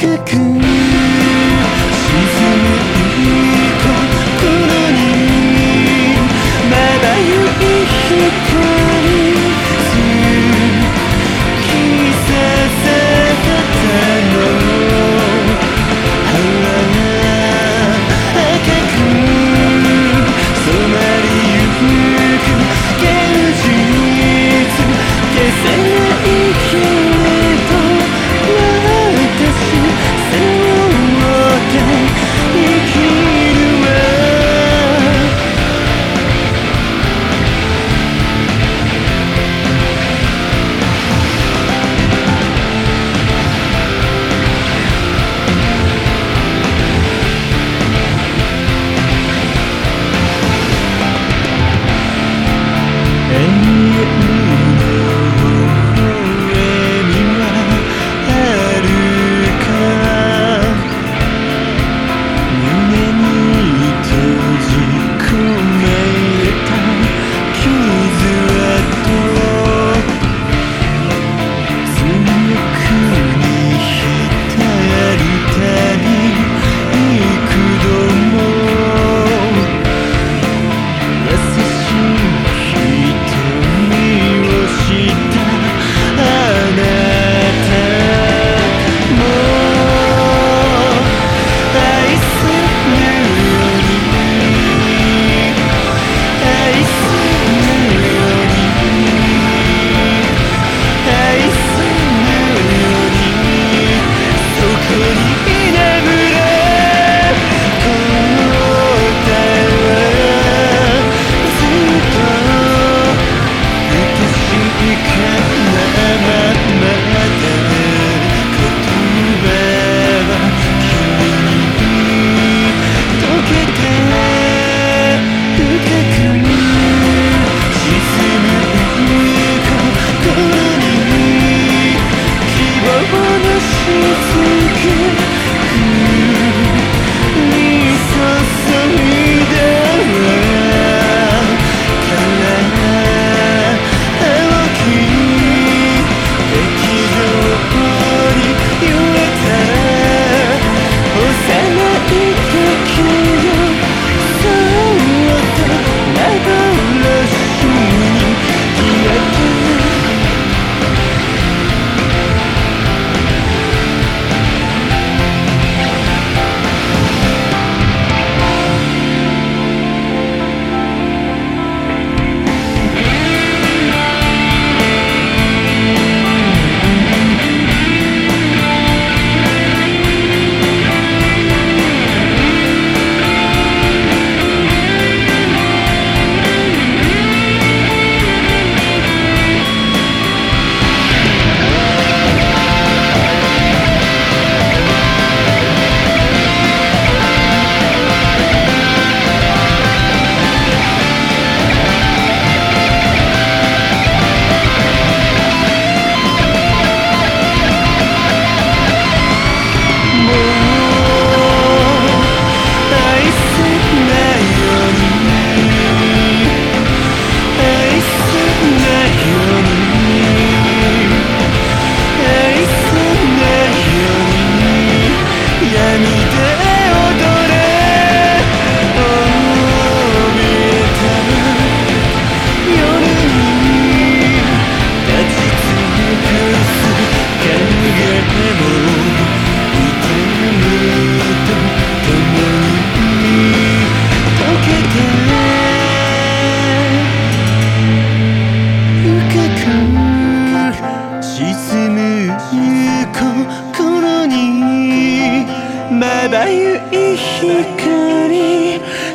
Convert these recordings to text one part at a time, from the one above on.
cocoon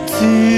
こ